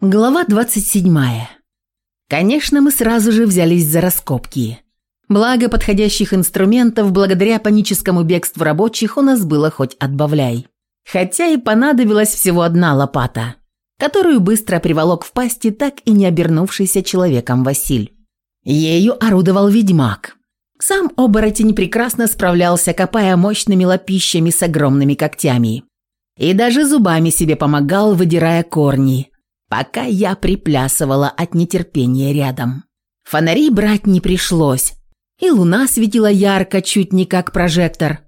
Глава 27. Конечно, мы сразу же взялись за раскопки. Благо подходящих инструментов благодаря паническому бегству рабочих у нас было хоть отбавляй. Хотя и понадобилась всего одна лопата, которую быстро приволок в пасти так и не обернувшийся человеком Василь. Ею орудовал ведьмак. Сам оборотень прекрасно справлялся, копая мощными лопищами с огромными когтями. И даже зубами себе помогал, выдирая корни – пока я приплясывала от нетерпения рядом. Фонари брать не пришлось, и луна светила ярко, чуть не как прожектор.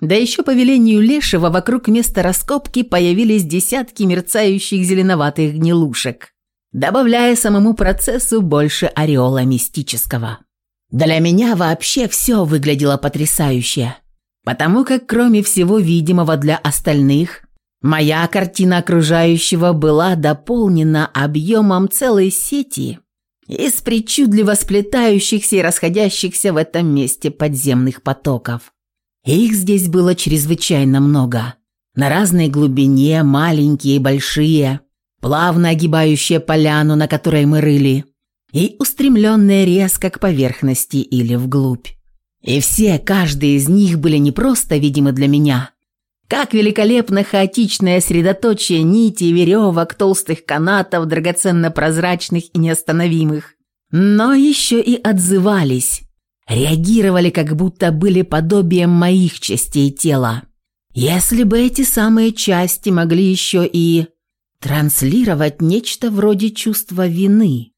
Да еще по велению Лешего вокруг места раскопки появились десятки мерцающих зеленоватых гнилушек, добавляя самому процессу больше ореола мистического. Для меня вообще все выглядело потрясающе, потому как кроме всего видимого для остальных, Моя картина окружающего была дополнена объемом целой сети из причудливо сплетающихся и расходящихся в этом месте подземных потоков. Их здесь было чрезвычайно много. На разной глубине, маленькие и большие, плавно огибающие поляну, на которой мы рыли, и устремленные резко к поверхности или вглубь. И все, каждый из них были не просто видимы для меня – как великолепно хаотичное средоточие нитей, веревок, толстых канатов, драгоценно-прозрачных и неостановимых. Но еще и отзывались, реагировали, как будто были подобием моих частей тела. Если бы эти самые части могли еще и транслировать нечто вроде чувства вины,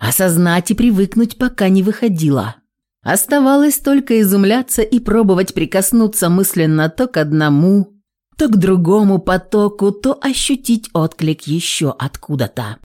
осознать и привыкнуть пока не выходило. Оставалось только изумляться и пробовать прикоснуться мысленно то к одному, то к другому потоку, то ощутить отклик еще откуда-то.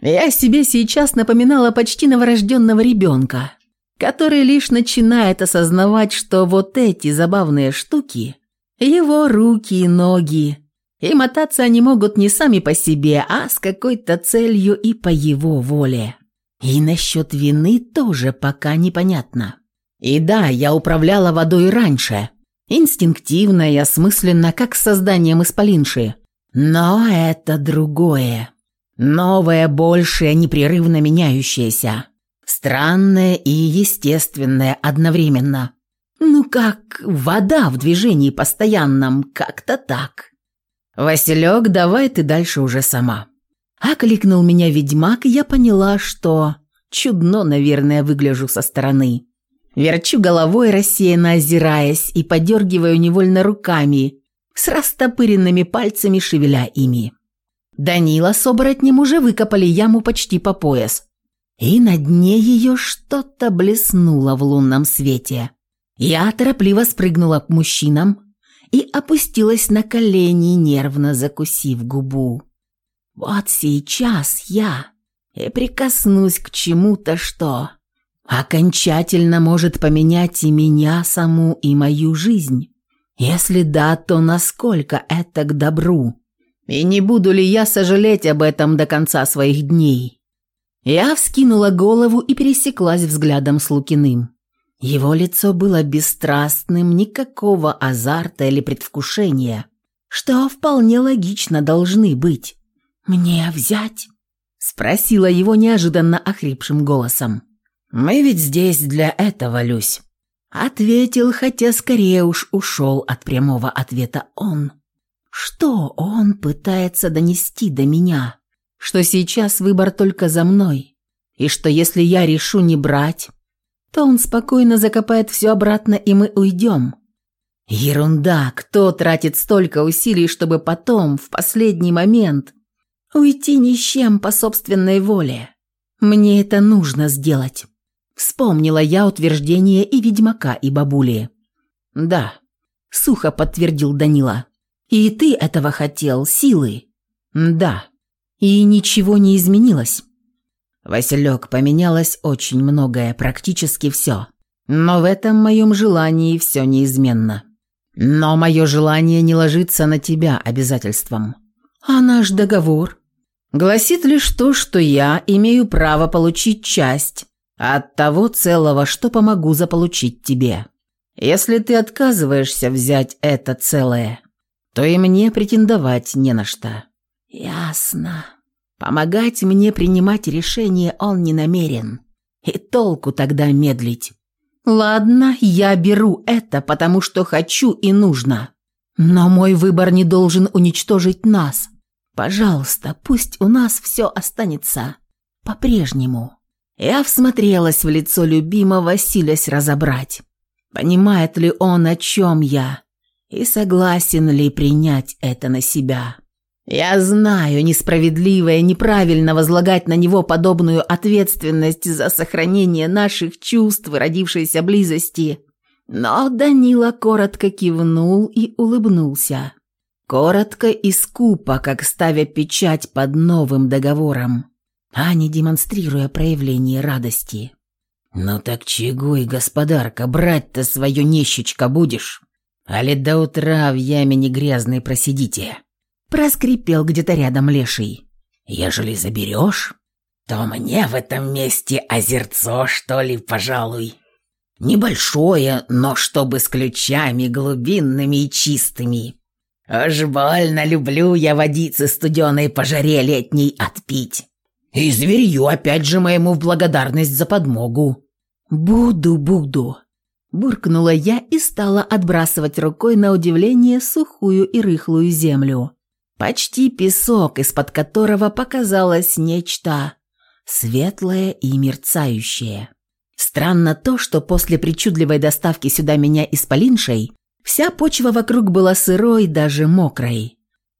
Я себе сейчас напоминала почти новорожденного ребенка, который лишь начинает осознавать, что вот эти забавные штуки – его руки и ноги, и мотаться они могут не сами по себе, а с какой-то целью и по его воле. И насчет вины тоже пока непонятно. И да, я управляла водой раньше – Инстинктивно и осмысленно, как с созданием исполинши. Но это другое. Новое, большее, непрерывно меняющееся. Странное и естественное одновременно. Ну как вода в движении постоянном, как-то так. «Василек, давай ты дальше уже сама». Окликнул меня ведьмак, и я поняла, что чудно, наверное, выгляжу со стороны. Верчу головой, рассеянно озираясь, и подергиваю невольно руками, с растопыренными пальцами шевеля ими. Данила с оборотнем уже выкопали яму почти по пояс. И на дне ее что-то блеснуло в лунном свете. Я торопливо спрыгнула к мужчинам и опустилась на колени, нервно закусив губу. Вот сейчас я и прикоснусь к чему-то, что окончательно может поменять и меня саму, и мою жизнь? Если да, то насколько это к добру? И не буду ли я сожалеть об этом до конца своих дней? Я вскинула голову и пересеклась взглядом с Лукиным. Его лицо было бесстрастным, никакого азарта или предвкушения, что вполне логично должны быть. «Мне взять?» – спросила его неожиданно охрипшим голосом. «Мы ведь здесь для этого, Люсь», — ответил, хотя скорее уж ушел от прямого ответа он. «Что он пытается донести до меня? Что сейчас выбор только за мной, и что если я решу не брать, то он спокойно закопает все обратно, и мы уйдем». Ерунда, кто тратит столько усилий, чтобы потом, в последний момент, уйти ни с чем по собственной воле? Мне это нужно сделать. Вспомнила я утверждение и ведьмака, и бабули. «Да», — сухо подтвердил Данила. «И ты этого хотел, силы?» «Да». «И ничего не изменилось?» «Василек, поменялось очень многое, практически все. Но в этом моем желании все неизменно. Но мое желание не ложится на тебя обязательством. А наш договор?» «Гласит лишь то, что я имею право получить часть» от того целого, что помогу заполучить тебе. Если ты отказываешься взять это целое, то и мне претендовать не на что». «Ясно», Помогать мне принимать решение он не намерен. И толку тогда медлить. Ладно, я беру это, потому что хочу и нужно. Но мой выбор не должен уничтожить нас. Пожалуйста, пусть у нас все останется по-прежнему. Я всмотрелась в лицо любимого, силясь разобрать. Понимает ли он, о чем я, и согласен ли принять это на себя. Я знаю, несправедливо и неправильно возлагать на него подобную ответственность за сохранение наших чувств и родившейся близости. Но Данила коротко кивнул и улыбнулся. Коротко и скупо, как ставя печать под новым договором, а не демонстрируя проявление радости. «Ну так чего и, господарка, брать-то свое нищечко будешь? Али до утра в яме не грязной просидите?» Проскрипел где-то рядом леший. «Ежели заберешь, то мне в этом месте озерцо, что ли, пожалуй. Небольшое, но чтобы с ключами глубинными и чистыми. Уж больно люблю я водицы студеной по жаре летней отпить. И зверью опять же моему в благодарность за подмогу». «Буду, буду», – буркнула я и стала отбрасывать рукой на удивление сухую и рыхлую землю. Почти песок, из-под которого показалось нечто светлое и мерцающее. Странно то, что после причудливой доставки сюда меня из Полиншей вся почва вокруг была сырой, даже мокрой.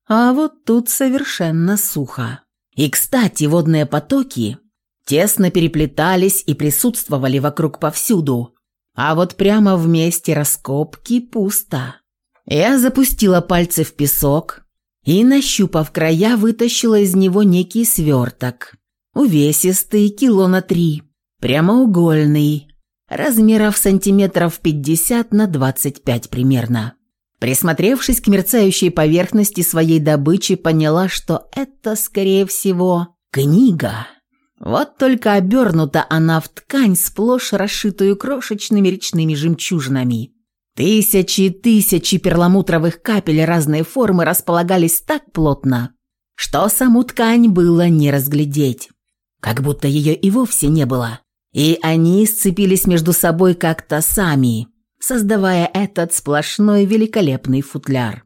А вот тут совершенно сухо. И, кстати, водные потоки тесно переплетались и присутствовали вокруг повсюду. А вот прямо в месте раскопки пусто. Я запустила пальцы в песок, и, нащупав края, вытащила из него некий сверток. Увесистый, кило на три, прямоугольный, размеров сантиметров 50 на 25 примерно. Присмотревшись к мерцающей поверхности своей добычи, поняла, что это, скорее всего, книга. Вот только обернута она в ткань, сплошь расшитую крошечными речными жемчужинами. Тысячи и тысячи перламутровых капель разной формы располагались так плотно, что саму ткань было не разглядеть. Как будто ее и вовсе не было. И они сцепились между собой как-то сами, создавая этот сплошной великолепный футляр.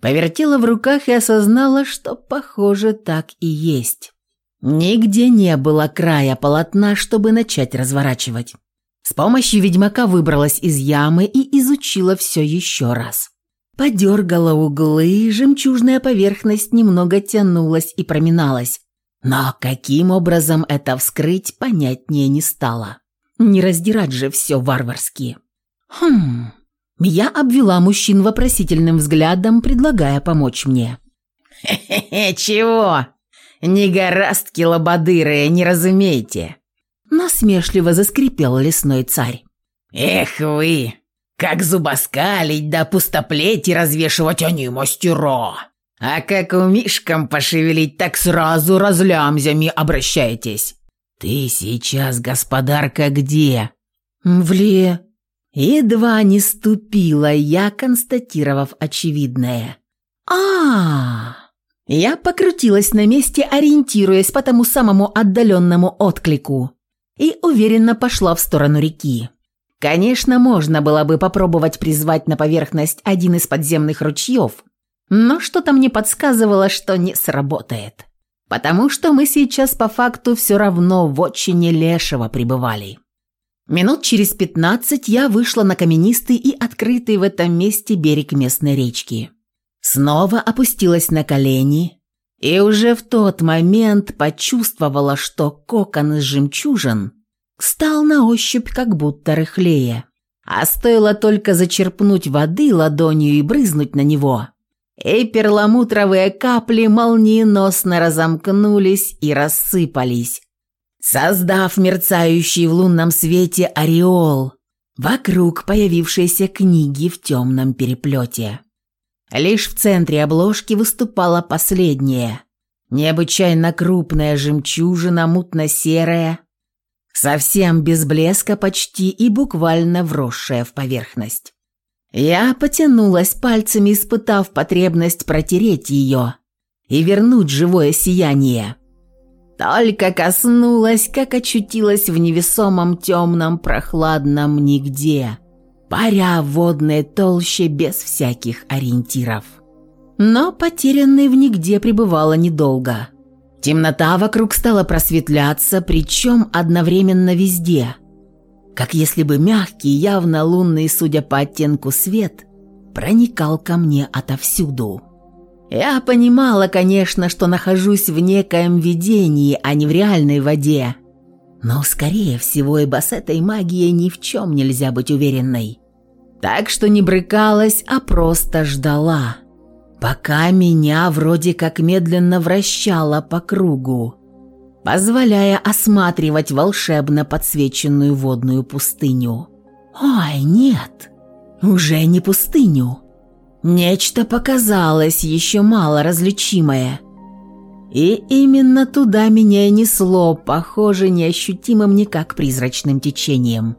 Повертела в руках и осознала, что, похоже, так и есть. Нигде не было края полотна, чтобы начать разворачивать. С помощью ведьмака выбралась из ямы и изучила все еще раз. Подергала углы, жемчужная поверхность немного тянулась и проминалась. Но каким образом это вскрыть, понятнее не стало. Не раздирать же все варварски. Хм... Я обвела мужчин вопросительным взглядом, предлагая помочь мне. «Хе-хе-хе, чего? Негорастки лободырые, не разумеете. Насмешливо заскрипел лесной царь. «Эх вы! Как зубоскалить да пустоплети развешивать они мастера! А как у мишкам пошевелить, так сразу разлямзями обращайтесь!» «Ты сейчас, господарка, где?» «В ле...» Едва не ступила я, констатировав очевидное. а, -а, Я покрутилась на месте, ориентируясь по тому самому отдаленному отклику и уверенно пошла в сторону реки. Конечно, можно было бы попробовать призвать на поверхность один из подземных ручьев, но что-то мне подсказывало, что не сработает. Потому что мы сейчас по факту все равно в очень лешего пребывали. Минут через пятнадцать я вышла на каменистый и открытый в этом месте берег местной речки. Снова опустилась на колени, и уже в тот момент почувствовала, что кокон из жемчужин стал на ощупь как будто рыхлее. А стоило только зачерпнуть воды ладонью и брызнуть на него, и перламутровые капли молниеносно разомкнулись и рассыпались, создав мерцающий в лунном свете ореол вокруг появившейся книги в темном переплете. Лишь в центре обложки выступала последняя, необычайно крупная жемчужина, мутно-серая, совсем без блеска почти и буквально вросшая в поверхность. Я потянулась пальцами, испытав потребность протереть ее и вернуть живое сияние. Только коснулась, как очутилась в невесомом темном прохладном нигде, паря в водной толще без всяких ориентиров. Но потерянной в нигде пребывала недолго. Темнота вокруг стала просветляться, причем одновременно везде. Как если бы мягкий, явно лунный, судя по оттенку свет, проникал ко мне отовсюду. Я понимала, конечно, что нахожусь в некоем видении, а не в реальной воде. Но, скорее всего, ибо с этой магией ни в чем нельзя быть уверенной. Так что не брыкалась, а просто ждала пока меня вроде как медленно вращало по кругу, позволяя осматривать волшебно подсвеченную водную пустыню. Ой, нет, уже не пустыню. Нечто показалось еще мало различимое. И именно туда меня и несло, похоже, неощутимым никак призрачным течением.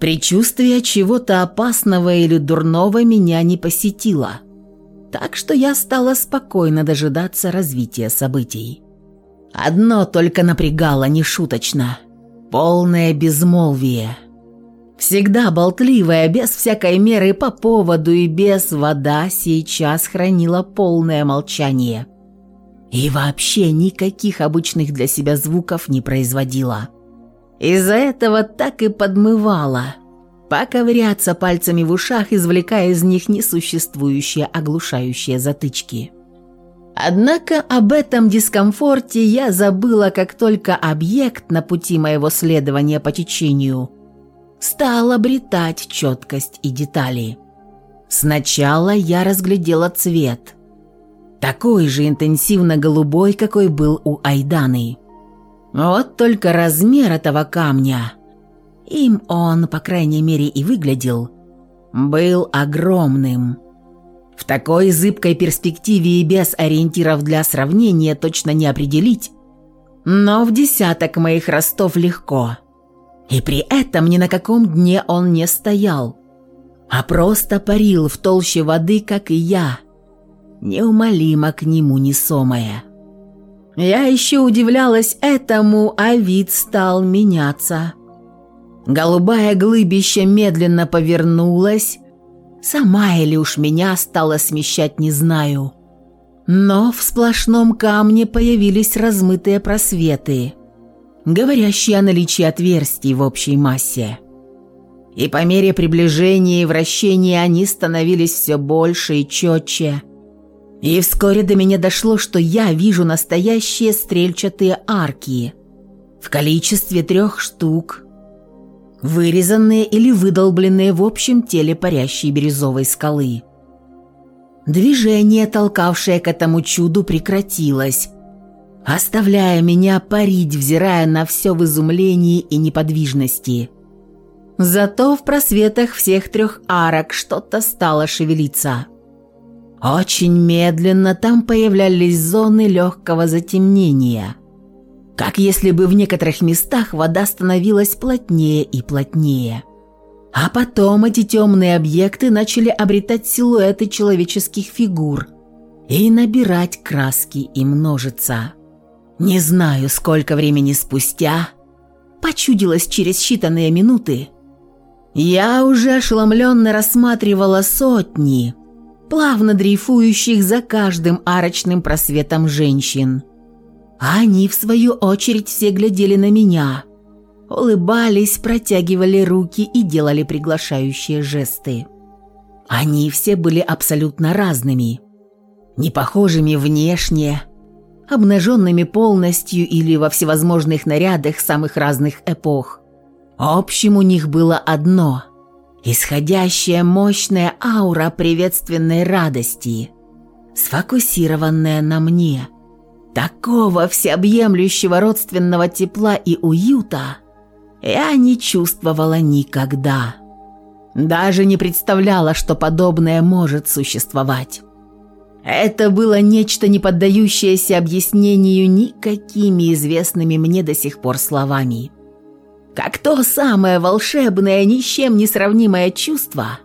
Предчувствие чего-то опасного или дурного меня не посетило – так что я стала спокойно дожидаться развития событий. Одно только напрягало нешуточно – полное безмолвие. Всегда болтливая, без всякой меры по поводу и без вода сейчас хранила полное молчание. И вообще никаких обычных для себя звуков не производила. Из-за этого так и подмывала – поковыряться пальцами в ушах, извлекая из них несуществующие оглушающие затычки. Однако об этом дискомфорте я забыла, как только объект на пути моего следования по течению стал обретать четкость и детали. Сначала я разглядела цвет. Такой же интенсивно-голубой, какой был у Айданы. Вот только размер этого камня – им он, по крайней мере, и выглядел, был огромным. В такой зыбкой перспективе и без ориентиров для сравнения точно не определить, но в десяток моих ростов легко. И при этом ни на каком дне он не стоял, а просто парил в толще воды, как и я, неумолимо к нему несомая. Я еще удивлялась этому, а вид стал меняться – Голубая глыбища медленно повернулась. Сама или уж меня стала смещать, не знаю. Но в сплошном камне появились размытые просветы, говорящие о наличии отверстий в общей массе. И по мере приближения и вращения они становились все больше и четче. И вскоре до меня дошло, что я вижу настоящие стрельчатые арки в количестве трех штук – вырезанные или выдолбленные в общем теле парящей бирюзовой скалы. Движение, толкавшее к этому чуду, прекратилось, оставляя меня парить, взирая на все в изумлении и неподвижности. Зато в просветах всех трех арок что-то стало шевелиться. Очень медленно там появлялись зоны легкого затемнения – как если бы в некоторых местах вода становилась плотнее и плотнее. А потом эти темные объекты начали обретать силуэты человеческих фигур и набирать краски и множиться. Не знаю, сколько времени спустя, почудилось через считанные минуты, я уже ошеломленно рассматривала сотни, плавно дрейфующих за каждым арочным просветом женщин – они, в свою очередь, все глядели на меня, улыбались, протягивали руки и делали приглашающие жесты. Они все были абсолютно разными, не похожими внешне, обнаженными полностью или во всевозможных нарядах самых разных эпох. Общим у них было одно – исходящая мощная аура приветственной радости, сфокусированная на мне – Такого всеобъемлющего родственного тепла и уюта я не чувствовала никогда. Даже не представляла, что подобное может существовать. Это было нечто, не поддающееся объяснению никакими известными мне до сих пор словами. Как то самое волшебное, ни с чем не сравнимое чувство,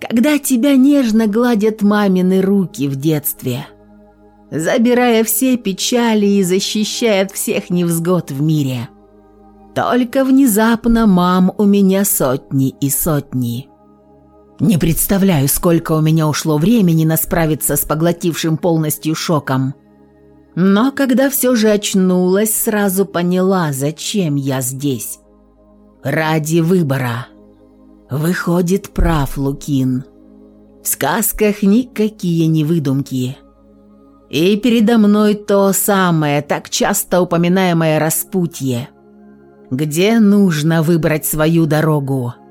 когда тебя нежно гладят мамины руки в детстве – забирая все печали и защищая от всех невзгод в мире. Только внезапно мам у меня сотни и сотни. Не представляю, сколько у меня ушло времени на справиться с поглотившим полностью шоком. Но когда все же очнулась, сразу поняла, зачем я здесь. Ради выбора. Выходит, прав Лукин. В сказках никакие не выдумки. И передо мной то самое, так часто упоминаемое распутье, где нужно выбрать свою дорогу –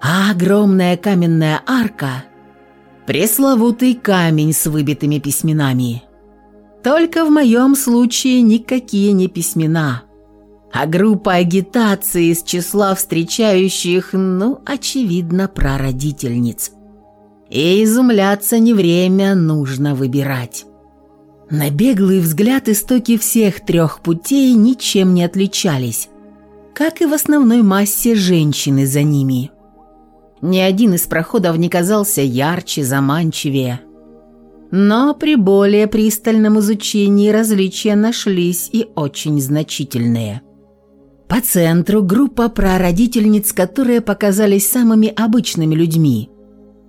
а огромная каменная арка – пресловутый камень с выбитыми письменами. Только в моем случае никакие не письмена, а группа агитации из числа встречающих, ну, очевидно, прародительниц. И изумляться не время, нужно выбирать. На беглый взгляд истоки всех трех путей ничем не отличались, как и в основной массе женщины за ними – ни один из проходов не казался ярче, заманчивее. Но при более пристальном изучении различия нашлись и очень значительные. По центру группа прародительниц, которые показались самыми обычными людьми.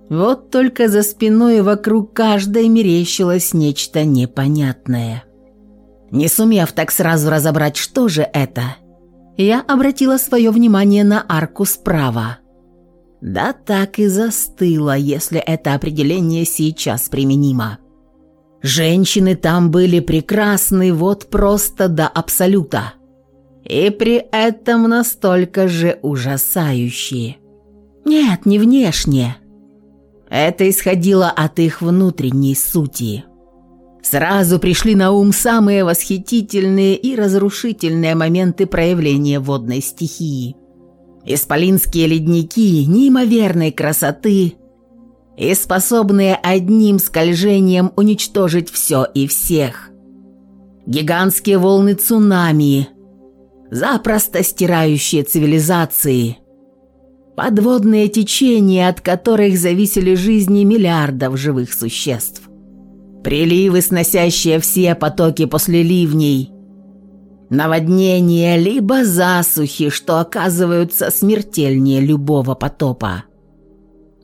Вот только за спиной вокруг каждой мерещилось нечто непонятное. Не сумев так сразу разобрать, что же это, я обратила свое внимание на арку справа – да так и застыла, если это определение сейчас применимо. Женщины там были прекрасны вот просто до абсолюта. И при этом настолько же ужасающие. Нет, не внешне. Это исходило от их внутренней сути. Сразу пришли на ум самые восхитительные и разрушительные моменты проявления водной стихии. Исполинские ледники неимоверной красоты и способные одним скольжением уничтожить все и всех. Гигантские волны цунами, запросто стирающие цивилизации, подводные течения, от которых зависели жизни миллиардов живых существ, приливы, сносящие все потоки после ливней – наводнения, либо засухи, что оказываются смертельнее любого потопа.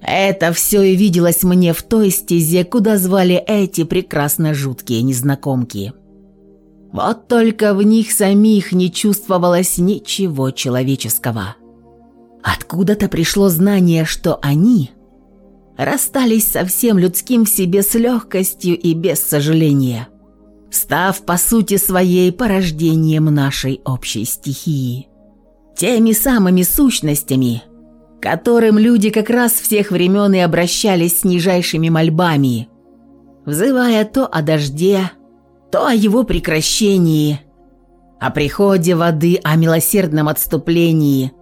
Это все и виделось мне в той стезе, куда звали эти прекрасно жуткие незнакомки. Вот только в них самих не чувствовалось ничего человеческого. Откуда-то пришло знание, что они расстались со всем людским в себе с легкостью и без сожаления – став по сути своей порождением нашей общей стихии. Теми самыми сущностями, которым люди как раз всех времен и обращались с нижайшими мольбами, взывая то о дожде, то о его прекращении, о приходе воды, о милосердном отступлении,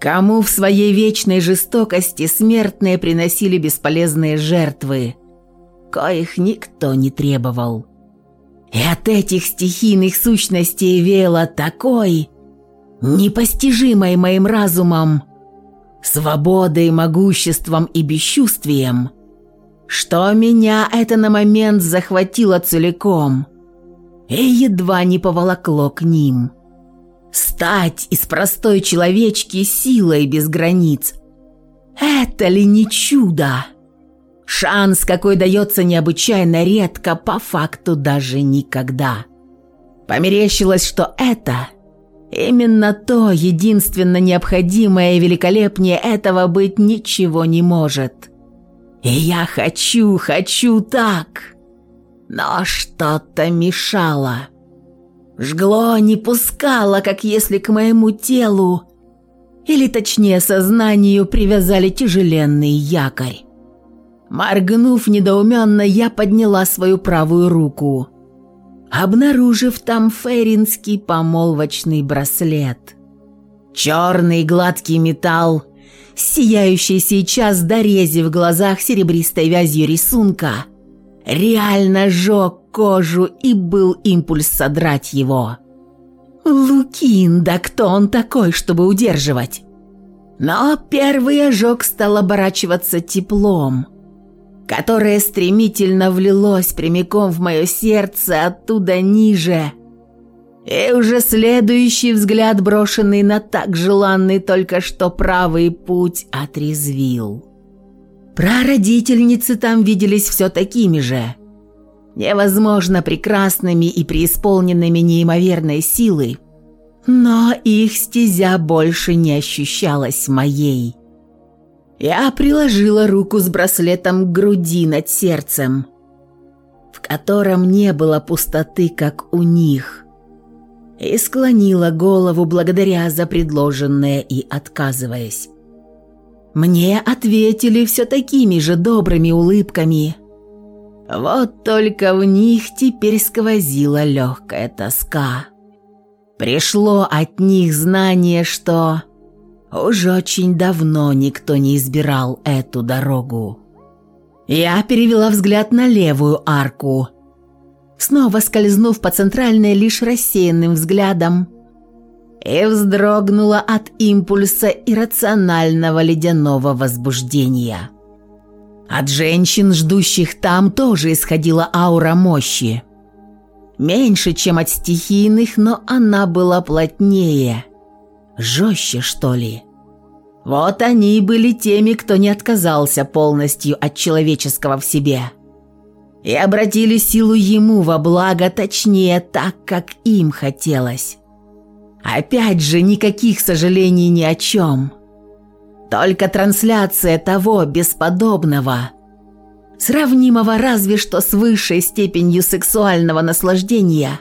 кому в своей вечной жестокости смертные приносили бесполезные жертвы, коих никто не требовал. И от этих стихийных сущностей веяло такой, непостижимой моим разумом, свободой, могуществом и бесчувствием, что меня это на момент захватило целиком и едва не поволокло к ним. Стать из простой человечки силой без границ – это ли не чудо? Шанс, какой дается необычайно редко, по факту даже никогда. Померещилось, что это именно то единственно необходимое и великолепнее этого быть ничего не может. И я хочу, хочу так. Но что-то мешало. Жгло, не пускало, как если к моему телу, или точнее сознанию, привязали тяжеленный якорь. Моргнув недоуменно, я подняла свою правую руку, обнаружив там фейринский помолвочный браслет. Черный гладкий металл, сияющий сейчас дорези в глазах серебристой вязью рисунка, реально жег кожу и был импульс содрать его. Лукин, да кто он такой, чтобы удерживать? Но первый ожог стал оборачиваться теплом – которое стремительно влилось прямиком в мое сердце оттуда ниже. И уже следующий взгляд, брошенный на так желанный только что правый путь, отрезвил. Прародительницы там виделись все такими же. Невозможно прекрасными и преисполненными неимоверной силы, но их стезя больше не ощущалась моей. Я приложила руку с браслетом к груди над сердцем, в котором не было пустоты, как у них, и склонила голову благодаря за предложенное и отказываясь. Мне ответили все такими же добрыми улыбками. Вот только в них теперь сквозила легкая тоска. Пришло от них знание, что уже очень давно никто не избирал эту дорогу. Я перевела взгляд на левую арку, снова скользнув по центральной лишь рассеянным взглядом, и вздрогнула от импульса иррационального ледяного возбуждения. От женщин, ждущих там, тоже исходила аура мощи. Меньше, чем от стихийных, но она была плотнее – жестче, что ли. Вот они и были теми, кто не отказался полностью от человеческого в себе. И обратили силу ему во благо, точнее, так, как им хотелось. Опять же, никаких сожалений ни о чем. Только трансляция того бесподобного, сравнимого разве что с высшей степенью сексуального наслаждения,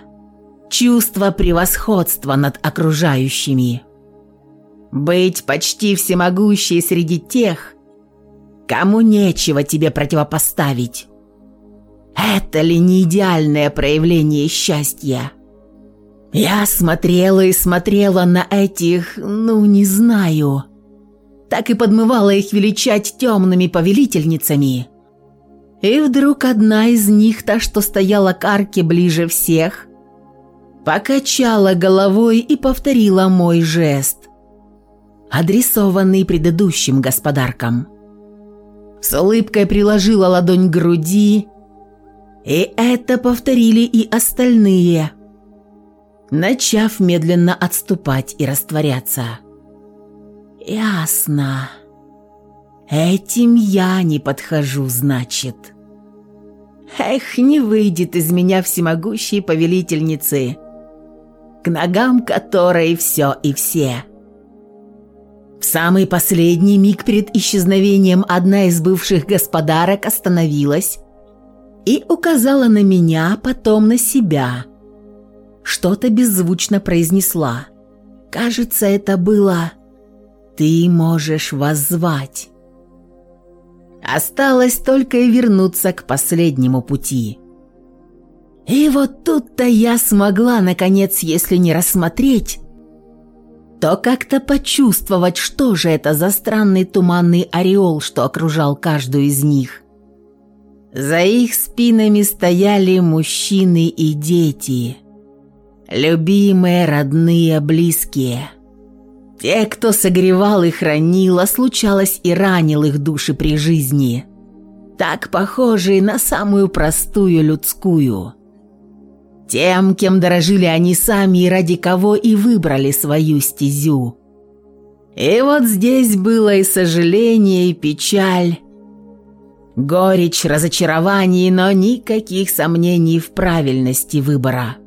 чувства превосходства над окружающими. Быть почти всемогущей среди тех, кому нечего тебе противопоставить. Это ли не идеальное проявление счастья? Я смотрела и смотрела на этих, ну, не знаю. Так и подмывала их величать темными повелительницами. И вдруг одна из них, та, что стояла к арке ближе всех, покачала головой и повторила мой жест адресованный предыдущим господаркам. С улыбкой приложила ладонь к груди, и это повторили и остальные, начав медленно отступать и растворяться. «Ясно. Этим я не подхожу, значит. Эх, не выйдет из меня всемогущей повелительницы, к ногам которой все и все». В самый последний миг перед исчезновением одна из бывших господарок остановилась и указала на меня, потом на себя. Что-то беззвучно произнесла. Кажется, это было «Ты можешь воззвать». Осталось только и вернуться к последнему пути. И вот тут-то я смогла, наконец, если не рассмотреть, то как-то почувствовать, что же это за странный туманный ореол, что окружал каждую из них. За их спинами стояли мужчины и дети, любимые, родные, близкие. Те, кто согревал и хранил, а случалось и ранил их души при жизни, так похожие на самую простую людскую – тем, кем дорожили они сами и ради кого и выбрали свою стезю. И вот здесь было и сожаление, и печаль, горечь, разочарование, но никаких сомнений в правильности выбора.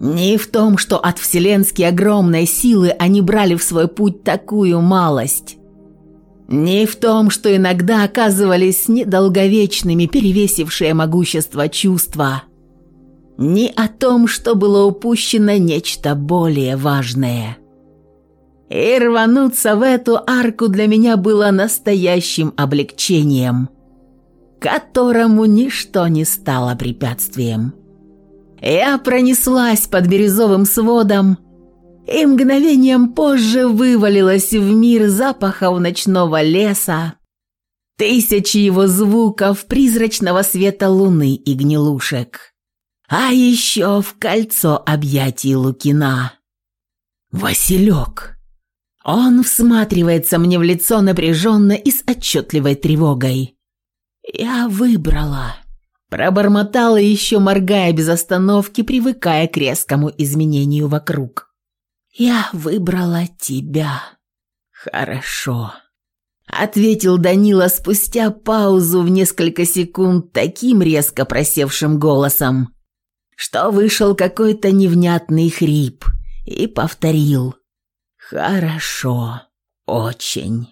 Ни в том, что от вселенски огромной силы они брали в свой путь такую малость. Ни в том, что иногда оказывались недолговечными, перевесившие могущество чувства – ни о том, что было упущено нечто более важное. И рвануться в эту арку для меня было настоящим облегчением, которому ничто не стало препятствием. Я пронеслась под бирюзовым сводом и мгновением позже вывалилась в мир запахов ночного леса, тысячи его звуков, призрачного света луны и гнилушек а еще в кольцо объятий Лукина. Василек. Он всматривается мне в лицо напряженно и с отчетливой тревогой. «Я выбрала». Пробормотала еще, моргая без остановки, привыкая к резкому изменению вокруг. «Я выбрала тебя». «Хорошо», — ответил Данила спустя паузу в несколько секунд таким резко просевшим голосом, что вышел какой-то невнятный хрип и повторил «Хорошо, очень».